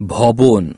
ভবন